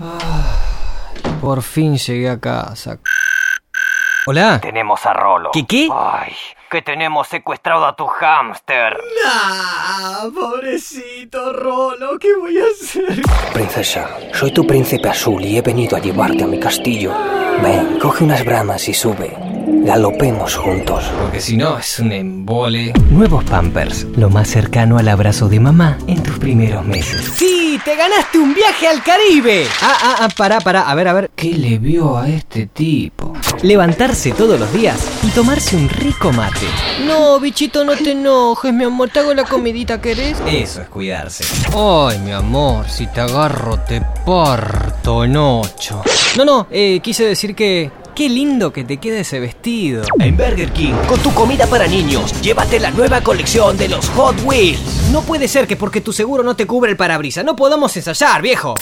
Por fin llegué a casa. Hola. Tenemos a Rolo. ¿Qué qué? Ay, que tenemos secuestrado a tu hámster. Ah, pobrecito Rolo, ¿qué voy a hacer? Princesa, soy tu príncipe azul y he venido a llevarte a mi castillo. Ven, coge unas bramas y sube. Galopemos juntos. Porque si no es un embole. Nuevos Pampers, lo más cercano al abrazo de mamá en tus primeros meses. ¡Sí! ¡Te ganaste un viaje al Caribe! Ah, ah, ah, pará, pará. A ver, a ver. ¿Qué le vio a este tipo? Levantarse todos los días y tomarse un rico mate. No, bichito, no te enojes, mi amor. ¿Te hago la comidita, querés? Eso es cuidarse. Ay, mi amor, si te agarro te parto en ocho. No, no, eh, quise decir que... Qué lindo que te queda ese vestido. En Burger King, con tu comida para niños, llévate la nueva colección de los Hot Wheels. No puede ser que porque tu seguro no te cubre el parabrisas no podamos ensayar, viejo.